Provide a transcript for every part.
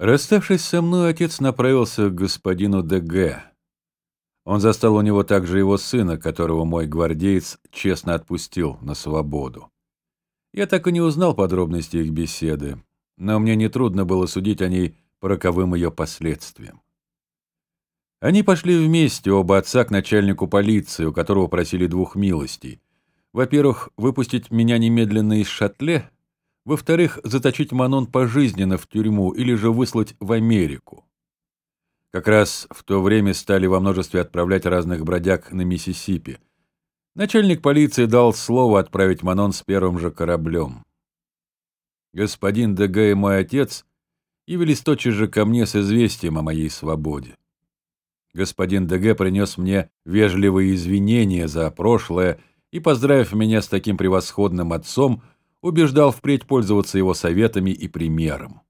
Расставшись со мной, отец направился к господину ДГ. Он застал у него также его сына, которого мой гвардеец честно отпустил на свободу. Я так и не узнал подробностей их беседы, но мне нетрудно было судить о ней по роковым ее последствиям. Они пошли вместе, оба отца, к начальнику полиции, у которого просили двух милостей. Во-первых, выпустить меня немедленно из шатле, во-вторых, заточить Манон пожизненно в тюрьму или же выслать в Америку. Как раз в то время стали во множестве отправлять разных бродяг на Миссисипи. Начальник полиции дал слово отправить Манон с первым же кораблем. Господин ДГ и мой отец явились тотчас же ко мне с известием о моей свободе. Господин ДГ принес мне вежливые извинения за прошлое и, поздравив меня с таким превосходным отцом, убеждал впредь пользоваться его советами и примером.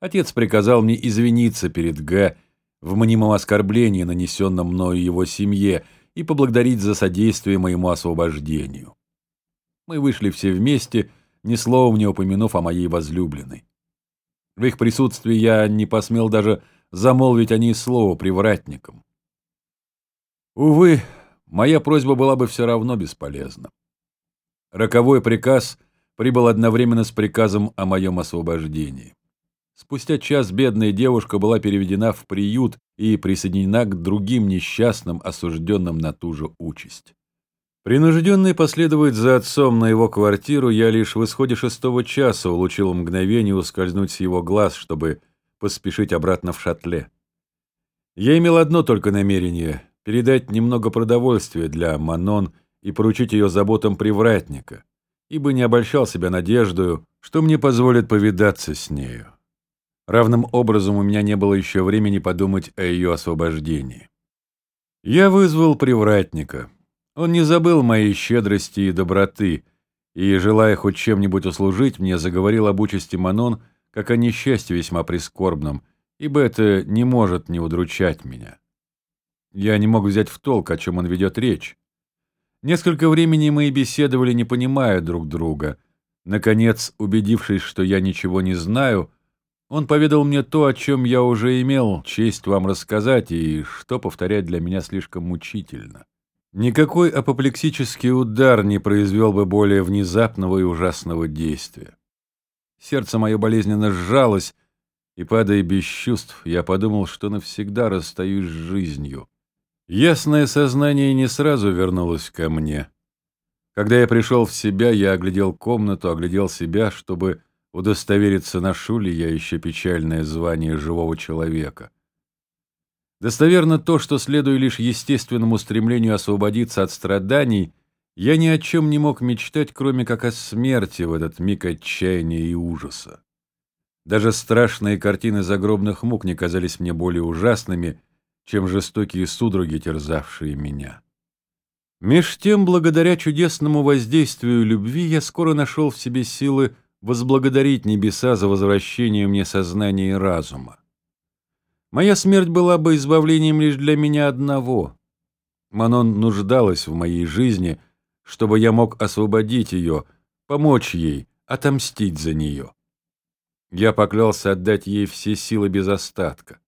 Отец приказал мне извиниться перед Г. в мнимом оскорблении, нанесенном мною его семье, и поблагодарить за содействие моему освобождению. Мы вышли все вместе, ни словом не упомянув о моей возлюбленной. В их присутствии я не посмел даже замолвить о ней слово привратникам. Увы, моя просьба была бы все равно бесполезна. Роковой приказ прибыл одновременно с приказом о моем освобождении. Спустя час бедная девушка была переведена в приют и присоединена к другим несчастным, осужденным на ту же участь. Принужденный последовать за отцом на его квартиру, я лишь в исходе шестого часа улучил мгновение ускользнуть с его глаз, чтобы поспешить обратно в шатле. Я имел одно только намерение — передать немного продовольствия для Манон и поручить ее заботам привратника, ибо не обольщал себя надеждою, что мне позволит повидаться с нею. Равным образом у меня не было еще времени подумать о ее освобождении. Я вызвал привратника. Он не забыл моей щедрости и доброты, и, желая хоть чем-нибудь услужить, мне заговорил об участи Манон, как о несчастье весьма прискорбном, ибо это не может не удручать меня. Я не мог взять в толк, о чем он ведет речь. Несколько времени мы и беседовали, не понимая друг друга. Наконец, убедившись, что я ничего не знаю, он поведал мне то, о чем я уже имел честь вам рассказать, и что повторять для меня слишком мучительно. Никакой апоплексический удар не произвел бы более внезапного и ужасного действия. Сердце мое болезненно сжалось, и, падая без чувств, я подумал, что навсегда расстаюсь с жизнью. Ясное сознание не сразу вернулось ко мне. Когда я пришел в себя, я оглядел комнату, оглядел себя, чтобы удостовериться, ношу ли я еще печальное звание живого человека. Достоверно то, что, следуя лишь естественному стремлению освободиться от страданий, я ни о чем не мог мечтать, кроме как о смерти в этот миг отчаяния и ужаса. Даже страшные картины загробных мук не казались мне более ужасными, чем жестокие судороги, терзавшие меня. Меж тем, благодаря чудесному воздействию любви, я скоро нашел в себе силы возблагодарить небеса за возвращение мне сознания и разума. Моя смерть была бы избавлением лишь для меня одного. Манон нуждалась в моей жизни, чтобы я мог освободить ее, помочь ей, отомстить за нее. Я поклялся отдать ей все силы без остатка.